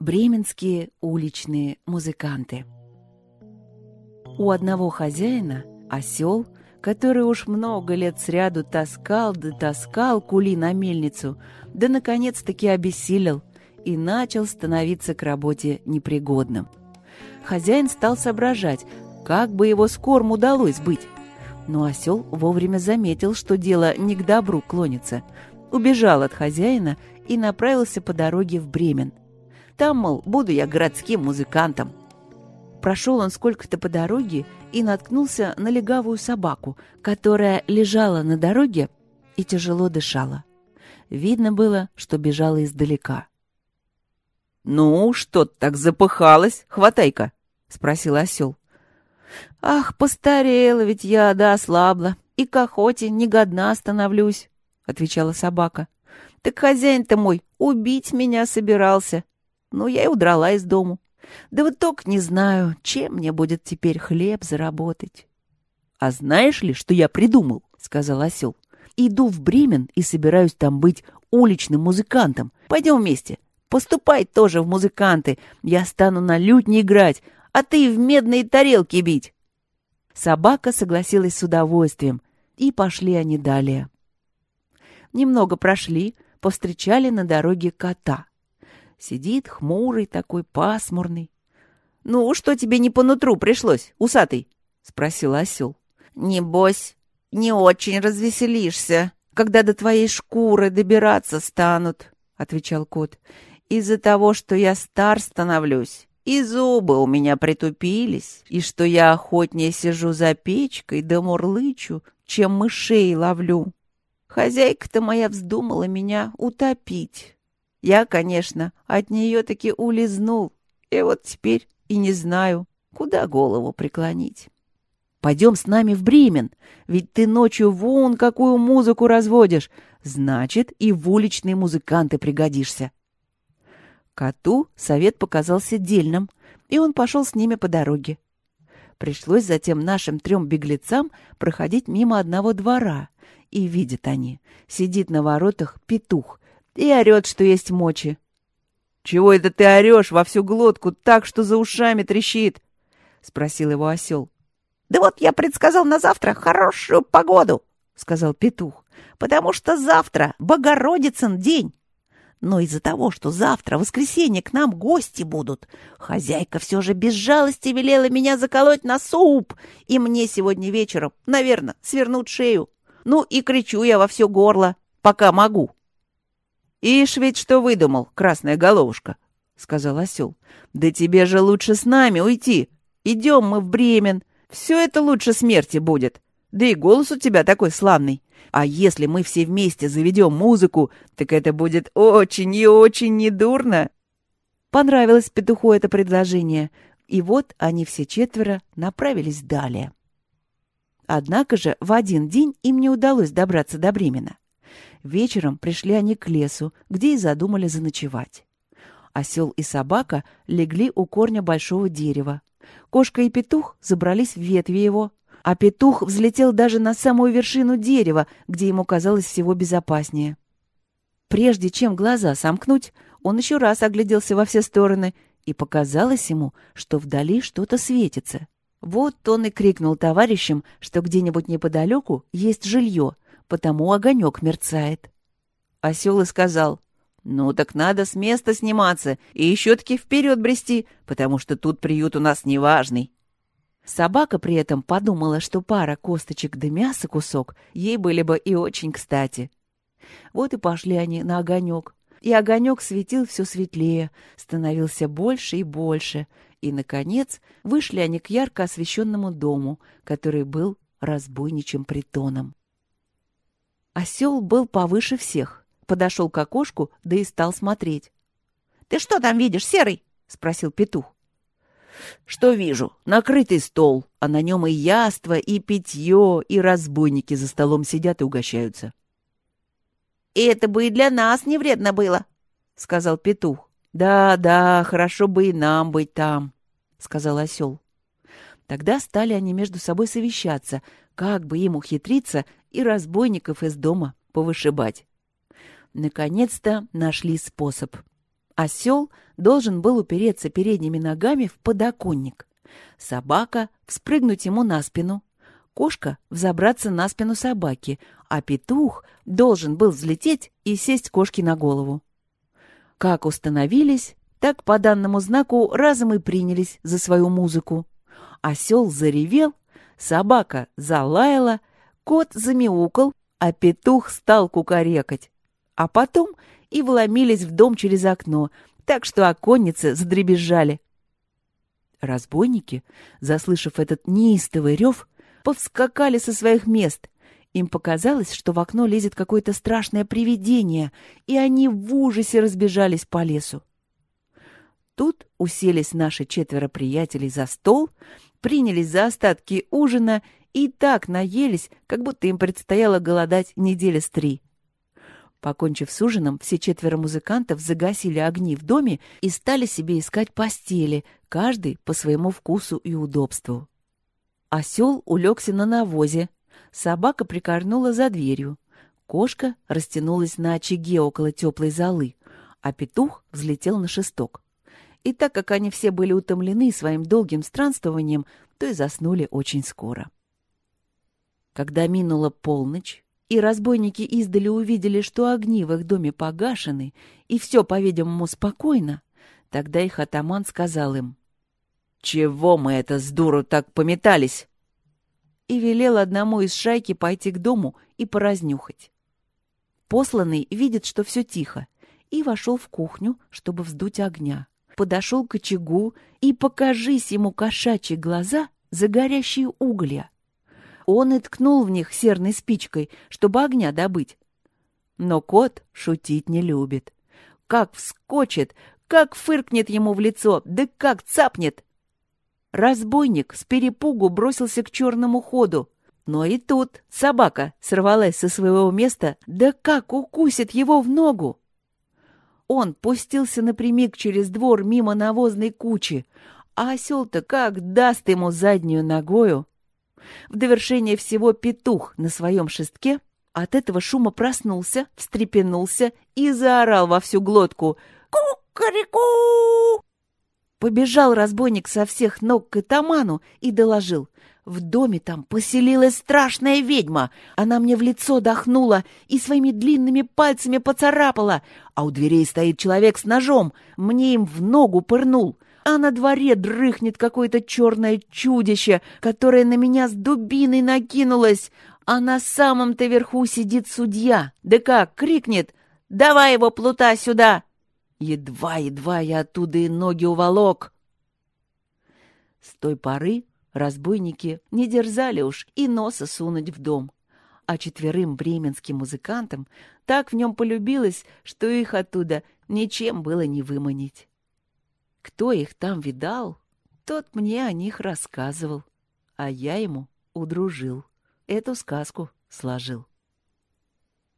Бременские уличные музыканты. У одного хозяина осел, который уж много лет сряду таскал да таскал кули на мельницу, да наконец-таки обессилел и начал становиться к работе непригодным. Хозяин стал соображать, как бы его с корм удалось быть. Но осел вовремя заметил, что дело не к добру клонится. Убежал от хозяина и направился по дороге в Бремен – там, мол, буду я городским музыкантом. Прошел он сколько-то по дороге и наткнулся на легавую собаку, которая лежала на дороге и тяжело дышала. Видно было, что бежала издалека. «Ну, что так запыхалась, хватай-ка?» — спросил осел. «Ах, постарела ведь я, да ослабла, и к охоте негодна становлюсь», — отвечала собака. «Так хозяин-то мой убить меня собирался, ну, я и удрала из дому. Да вот только не знаю, чем мне будет теперь хлеб заработать. — А знаешь ли, что я придумал? — сказал осел. — Иду в Бремен и собираюсь там быть уличным музыкантом. Пойдем вместе. Поступай тоже в музыканты. Я стану на лютне играть, а ты в медные тарелки бить. Собака согласилась с удовольствием, и пошли они далее. Немного прошли, повстречали на дороге кота. Сидит хмурый такой, пасмурный. — Ну, что тебе не по нутру пришлось, усатый? — спросил осел. — Небось, не очень развеселишься, когда до твоей шкуры добираться станут, — отвечал кот. — Из-за того, что я стар становлюсь, и зубы у меня притупились, и что я охотнее сижу за печкой да мурлычу, чем мышей ловлю. Хозяйка-то моя вздумала меня утопить. Я, конечно, от нее таки улизнул, и вот теперь и не знаю, куда голову преклонить. Пойдем с нами в Бремен, ведь ты ночью вон какую музыку разводишь, значит, и в уличные музыканты пригодишься. Коту совет показался дельным, и он пошел с ними по дороге. Пришлось затем нашим трем беглецам проходить мимо одного двора, и видят они, сидит на воротах петух и орет, что есть мочи. — Чего это ты орешь во всю глотку так, что за ушами трещит? — спросил его осел. — Да вот я предсказал на завтра хорошую погоду, — сказал петух, — потому что завтра Богородицын день. Но из-за того, что завтра, воскресенье, к нам гости будут, хозяйка все же без жалости велела меня заколоть на суп, и мне сегодня вечером, наверное, свернут шею. Ну и кричу я во все горло, пока могу. «Ишь ведь что выдумал, красная головушка», — сказал осел. «Да тебе же лучше с нами уйти. Идем мы в Бремен. Все это лучше смерти будет. Да и голос у тебя такой славный. А если мы все вместе заведем музыку, так это будет очень и очень недурно». Понравилось петуху это предложение, и вот они все четверо направились далее. Однако же в один день им не удалось добраться до Бремена. Вечером пришли они к лесу, где и задумали заночевать. Осел и собака легли у корня большого дерева. Кошка и петух забрались в ветви его, а петух взлетел даже на самую вершину дерева, где ему казалось всего безопаснее. Прежде чем глаза сомкнуть, он еще раз огляделся во все стороны, и показалось ему, что вдали что-то светится. Вот он и крикнул товарищам, что где-нибудь неподалеку есть жилье — потому огонек мерцает. Осел и сказал, «Ну так надо с места сниматься и еще-таки вперед брести, потому что тут приют у нас неважный». Собака при этом подумала, что пара косточек да мяса кусок ей были бы и очень кстати. Вот и пошли они на огонек. И огонек светил все светлее, становился больше и больше. И, наконец, вышли они к ярко освещенному дому, который был разбойничьим притоном. Осел был повыше всех. Подошел к окошку, да и стал смотреть. — Ты что там видишь, Серый? — спросил петух. — Что вижу? Накрытый стол, а на нем и яство, и питье, и разбойники за столом сидят и угощаются. — И это бы и для нас не вредно было, — сказал петух. «Да, да, хорошо бы и нам быть там», — сказал осел. Тогда стали они между собой совещаться, как бы им ухитриться и разбойников из дома повышибать. Наконец-то нашли способ. Осел должен был упереться передними ногами в подоконник. Собака — вспрыгнуть ему на спину. Кошка — взобраться на спину собаки, а петух должен был взлететь и сесть кошке на голову. Как установились, так по данному знаку разом и принялись за свою музыку. Осел заревел, собака залаяла, кот замяукал, а петух стал кукарекать. А потом и вломились в дом через окно, так что оконницы задребезжали. Разбойники, заслышав этот неистовый рев, повскакали со своих мест. Им показалось, что в окно лезет какое-то страшное привидение, и они в ужасе разбежались по лесу. Тут уселись наши четверо приятелей за стол, принялись за остатки ужина и так наелись, как будто им предстояло голодать недели с три. Покончив с ужином, все четверо музыкантов загасили огни в доме и стали себе искать постели, каждый по своему вкусу и удобству. Осел улегся на навозе, собака прикорнула за дверью, кошка растянулась на очаге около теплой золы, а петух взлетел на шесток. И так как они все были утомлены своим долгим странствованием, то и заснули очень скоро. Когда минула полночь, и разбойники издали увидели, что огни в их доме погашены, и все, по-видимому, спокойно, тогда их атаман сказал им, «Чего мы это с дуру так пометались?» и велел одному из шайки пойти к дому и поразнюхать. Посланный видит, что все тихо, и вошел в кухню, чтобы вздуть огня. Подошел к очагу, и покажись ему кошачьи глаза за горящие уголья. Он и ткнул в них серной спичкой, чтобы огня добыть. Но кот шутить не любит. Как вскочит, как фыркнет ему в лицо, да как цапнет. Разбойник с перепугу бросился к черному ходу. Но и тут собака сорвалась со своего места, да как укусит его в ногу! Он пустился напрямик через двор мимо навозной кучи, а осел-то как даст ему заднюю ногою. В довершение всего петух на своем шестке от этого шума проснулся, встрепенулся и заорал во всю глотку «Ку-ка-ри-ку!». Побежал разбойник со всех ног к Итаману и доложил. В доме там поселилась страшная ведьма. Она мне в лицо дохнула и своими длинными пальцами поцарапала. А у дверей стоит человек с ножом. Мне им в ногу пырнул а на дворе дрыхнет какое-то черное чудище, которое на меня с дубиной накинулось, а на самом-то верху сидит судья. Да как, крикнет «Давай его, плута, сюда!» Едва-едва я оттуда и ноги уволок. С той поры разбойники не дерзали уж и носа сунуть в дом. А четверым бременским музыкантам так в нем полюбилось, что их оттуда ничем было не выманить. Кто их там видал, тот мне о них рассказывал, а я ему удружил, эту сказку сложил.